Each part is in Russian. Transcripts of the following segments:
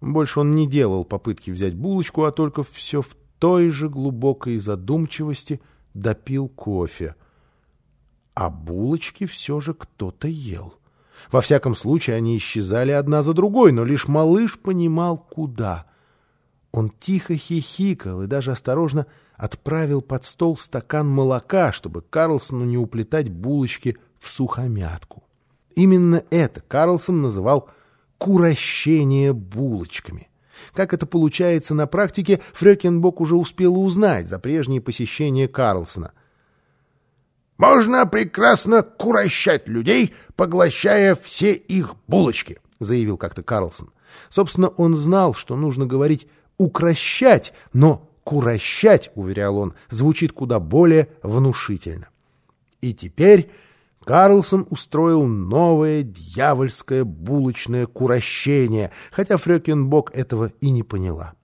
Больше он не делал попытки взять булочку, а только все в той же глубокой задумчивости допил кофе. А булочки все же кто-то ел. Во всяком случае, они исчезали одна за другой, но лишь малыш понимал, куда. Он тихо хихикал и даже осторожно отправил под стол стакан молока, чтобы Карлсону не уплетать булочки в сухомятку. Именно это Карлсон называл курощение булочками. Как это получается на практике, Фрёкинбок уже успела узнать за прежние посещения Карлсона. «Можно прекрасно курощать людей, поглощая все их булочки», — заявил как-то Карлсон. Собственно, он знал, что нужно говорить «укращать», но «курощать», — уверял он, звучит куда более внушительно. И теперь Карлсон устроил новое дьявольское булочное курощение, хотя Фрёкинбок этого и не поняла.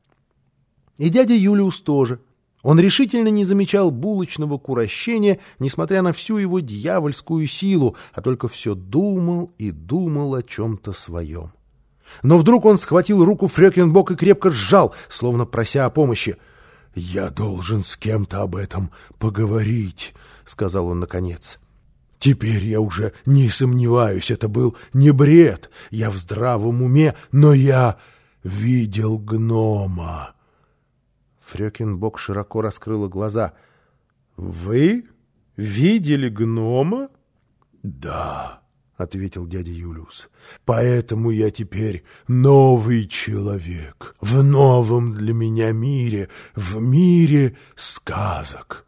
И дядя Юлиус тоже. Он решительно не замечал булочного курощения, несмотря на всю его дьявольскую силу, а только все думал и думал о чем-то своем. Но вдруг он схватил руку Фрёкинбок и крепко сжал, словно прося о помощи. «Я должен с кем-то об этом поговорить», — сказал он наконец. Теперь я уже не сомневаюсь, это был не бред. Я в здравом уме, но я видел гнома. Фрёкинбок широко раскрыла глаза. — Вы видели гнома? — Да, — ответил дядя Юлиус. — Поэтому я теперь новый человек, в новом для меня мире, в мире сказок.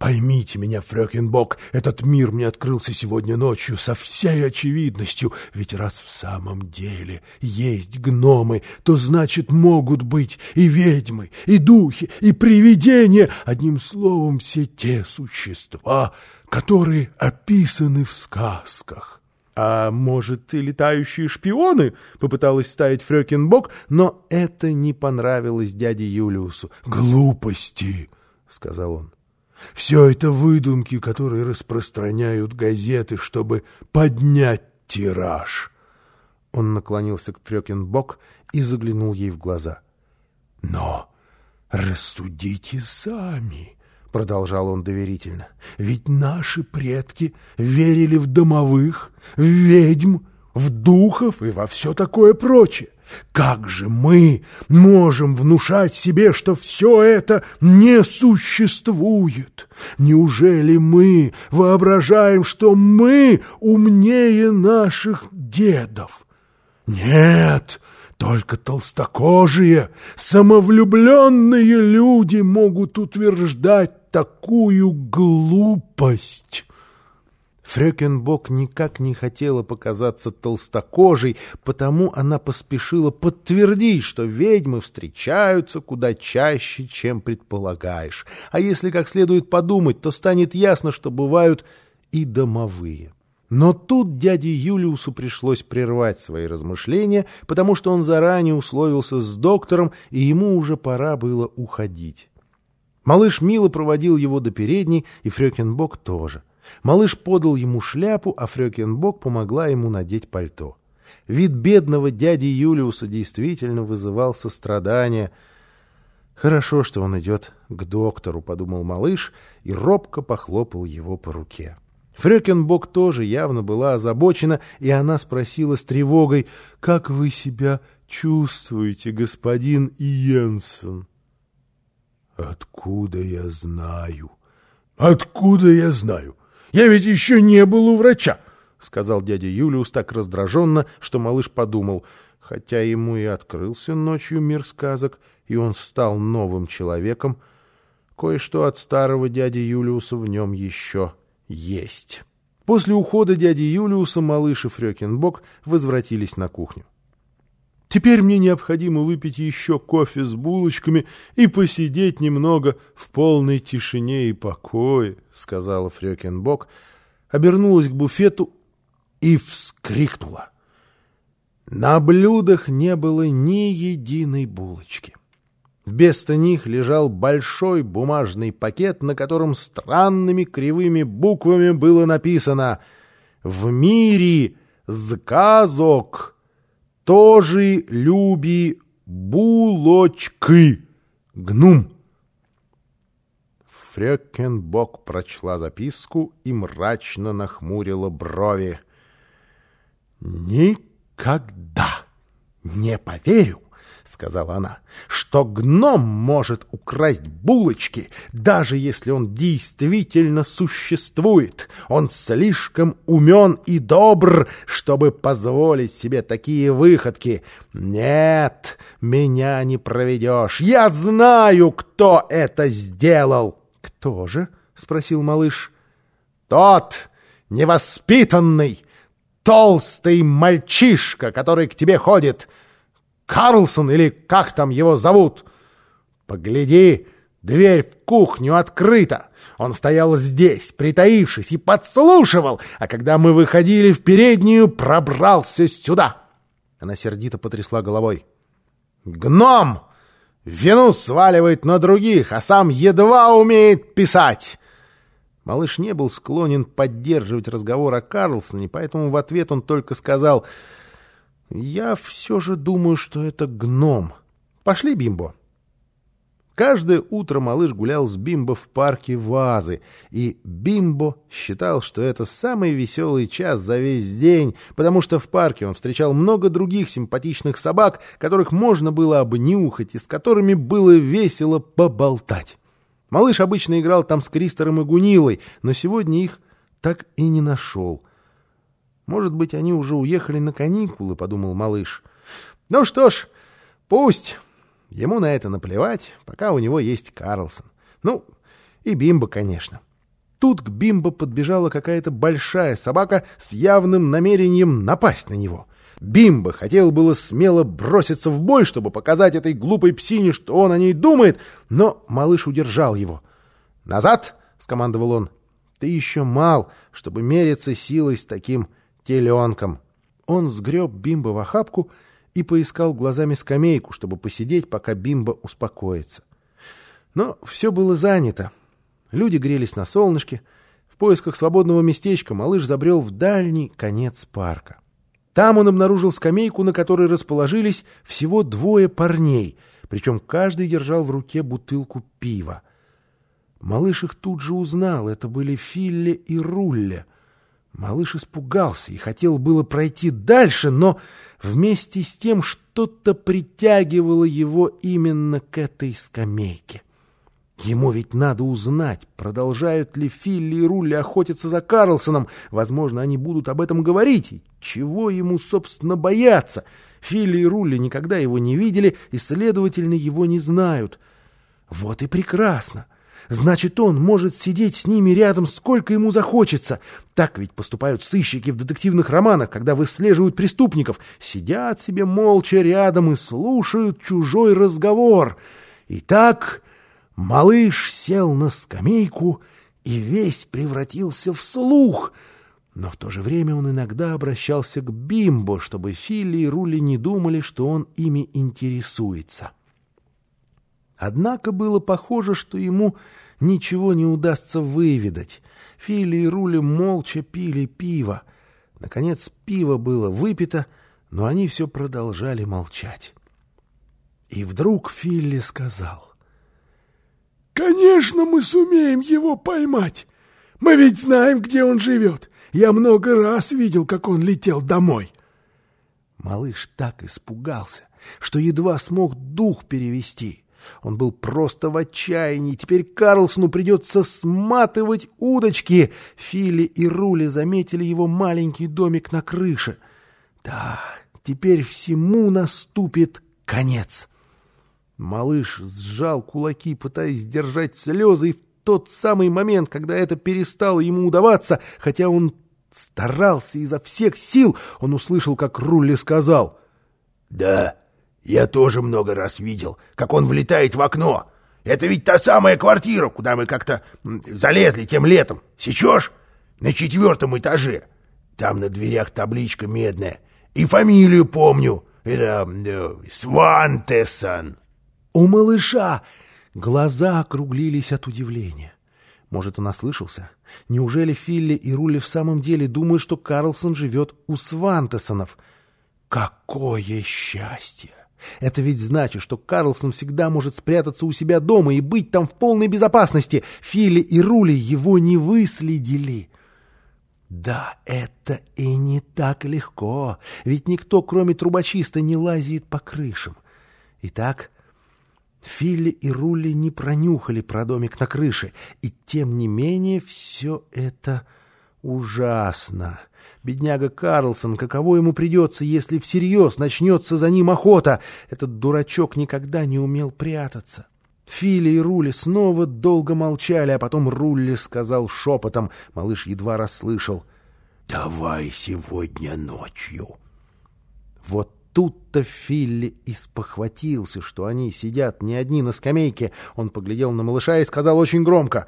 Поймите меня, Фрёкинбок, этот мир мне открылся сегодня ночью со всей очевидностью, ведь раз в самом деле есть гномы, то значит могут быть и ведьмы, и духи, и привидения, одним словом, все те существа, которые описаны в сказках. «А может, и летающие шпионы?» — попыталась ставить Фрёкинбок, но это не понравилось дяде Юлиусу. «Глупости!» — сказал он. Все это выдумки, которые распространяют газеты, чтобы поднять тираж. Он наклонился к Фрёкинбок и заглянул ей в глаза. — Но рассудите сами, — продолжал он доверительно, — ведь наши предки верили в домовых, в ведьм, в духов и во все такое прочее. Как же мы можем внушать себе, что все это не существует? Неужели мы воображаем, что мы умнее наших дедов? Нет, только толстокожие, самовлюбленные люди могут утверждать такую глупость». Фрёкинбок никак не хотела показаться толстокожей, потому она поспешила подтвердить, что ведьмы встречаются куда чаще, чем предполагаешь. А если как следует подумать, то станет ясно, что бывают и домовые. Но тут дяде Юлиусу пришлось прервать свои размышления, потому что он заранее условился с доктором, и ему уже пора было уходить. Малыш мило проводил его до передней, и Фрёкинбок тоже. Малыш подал ему шляпу, а Фрёкинбок помогла ему надеть пальто. Вид бедного дяди Юлиуса действительно вызывал сострадание. «Хорошо, что он идет к доктору», — подумал малыш и робко похлопал его по руке. Фрёкинбок тоже явно была озабочена, и она спросила с тревогой, «Как вы себя чувствуете, господин Йенсен?» «Откуда я знаю?» «Откуда я знаю? Я ведь еще не был у врача, — сказал дядя Юлиус так раздраженно, что малыш подумал, хотя ему и открылся ночью мир сказок, и он стал новым человеком, кое-что от старого дяди Юлиуса в нем еще есть. После ухода дяди Юлиуса малыш и Фрёкинбок возвратились на кухню. Теперь мне необходимо выпить еще кофе с булочками и посидеть немного в полной тишине и покое, — сказала Фрёкинбок, обернулась к буфету и вскрикнула. На блюдах не было ни единой булочки. Вместо них лежал большой бумажный пакет, на котором странными кривыми буквами было написано «В мире сказок тоже люби булочки. Гнум. Фрёкенбок прочла записку и мрачно нахмурила брови. «Никогда не поверю, — сказала она, — что гном может украсть булочки, даже если он действительно существует. Он слишком умен и добр, чтобы позволить себе такие выходки. Нет, меня не проведешь. Я знаю, кто это сделал. — Кто же? — спросил малыш. — Тот невоспитанный, толстый мальчишка, который к тебе ходит — Карлсон или как там его зовут? Погляди, дверь в кухню открыта. Он стоял здесь, притаившись, и подслушивал, а когда мы выходили в переднюю, пробрался сюда. Она сердито потрясла головой. «Гном! Вину сваливает на других, а сам едва умеет писать!» Малыш не был склонен поддерживать разговор о Карлсоне, поэтому в ответ он только сказал я все же думаю, что это гном. Пошли, Бимбо. Каждое утро малыш гулял с Бимбо в парке Вазы, и Бимбо считал, что это самый веселый час за весь день, потому что в парке он встречал много других симпатичных собак, которых можно было обнюхать и с которыми было весело поболтать. Малыш обычно играл там с Кристором и Гунилой, но сегодня их так и не нашел — может быть, они уже уехали на каникулы, — подумал малыш. Ну что ж, пусть. Ему на это наплевать, пока у него есть Карлсон. Ну, и Бимба, конечно. Тут к Бимбо подбежала какая-то большая собака с явным намерением напасть на него. Бимба хотел было смело броситься в бой, чтобы показать этой глупой псине, что он о ней думает, но малыш удержал его. «Назад!» — скомандовал он. «Ты еще мал, чтобы мериться силой с таким теленком. Он сгреб Бимба в охапку и поискал глазами скамейку, чтобы посидеть, пока Бимба успокоится. Но все было занято. Люди грелись на солнышке. В поисках свободного местечка малыш забрел в дальний конец парка. Там он обнаружил скамейку, на которой расположились всего двое парней, причем каждый держал в руке бутылку пива. Малыш их тут же узнал. Это были Филле и Рулле — Малыш испугался и хотел было пройти дальше, но вместе с тем что-то притягивало его именно к этой скамейке. Ему ведь надо узнать, продолжают ли Филли и Рулли охотиться за Карлсоном. Возможно, они будут об этом говорить. И чего ему, собственно, бояться? Филли и Рулли никогда его не видели и, следовательно, его не знают. Вот и прекрасно. Значит, он может сидеть с ними рядом сколько ему захочется. Так ведь поступают сыщики в детективных романах, когда выслеживают преступников. Сидят себе молча рядом и слушают чужой разговор. Итак, малыш сел на скамейку и весь превратился в слух — но в то же время он иногда обращался к Бимбо, чтобы Филли и Рули не думали, что он ими интересуется. Однако было похоже, что ему ничего не удастся выведать. Фили и Рули молча пили пиво. Наконец пиво было выпито, но они все продолжали молчать. И вдруг Филли сказал. «Конечно, мы сумеем его поймать. Мы ведь знаем, где он живет. Я много раз видел, как он летел домой». Малыш так испугался, что едва смог дух перевести. Он был просто в отчаянии. Теперь Карлсону придется сматывать удочки. Фили и Рули заметили его маленький домик на крыше. Да, теперь всему наступит конец. Малыш сжал кулаки, пытаясь сдержать слезы, и в тот самый момент, когда это перестало ему удаваться, хотя он старался изо всех сил, он услышал, как Рули сказал «Да». Я тоже много раз видел, как он влетает в окно. Это ведь та самая квартира, куда мы как-то залезли тем летом. Сечешь? На четвертом этаже. Там на дверях табличка медная. И фамилию помню. Это Свантесон. У малыша глаза округлились от удивления. Может, он ослышался? Неужели Филли и Рули в самом деле думают, что Карлсон живет у Свантесонов? Какое счастье! Это ведь значит, что Карлсон всегда может спрятаться у себя дома и быть там в полной безопасности. Фили и Рули его не выследили. Да, это и не так легко, ведь никто, кроме трубочиста, не лазит по крышам. Итак, Филли и Рули не пронюхали про домик на крыше, и тем не менее все это ужасно. Бедняга Карлсон, каково ему придется, если всерьез начнется за ним охота? Этот дурачок никогда не умел прятаться. Фили и Рули снова долго молчали, а потом Рулли сказал шепотом, малыш едва расслышал, «Давай сегодня ночью». Вот тут-то Филли испохватился, что они сидят не одни на скамейке. Он поглядел на малыша и сказал очень громко,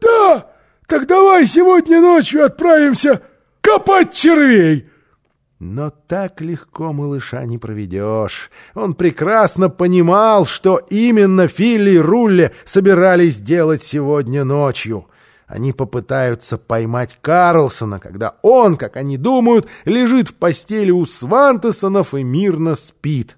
«Да, так давай сегодня ночью отправимся копать червей!» Но так легко малыша не проведешь. Он прекрасно понимал, что именно Филли и Рулли собирались делать сегодня ночью. Они попытаются поймать Карлсона, когда он, как они думают, лежит в постели у Свантесонов и мирно спит.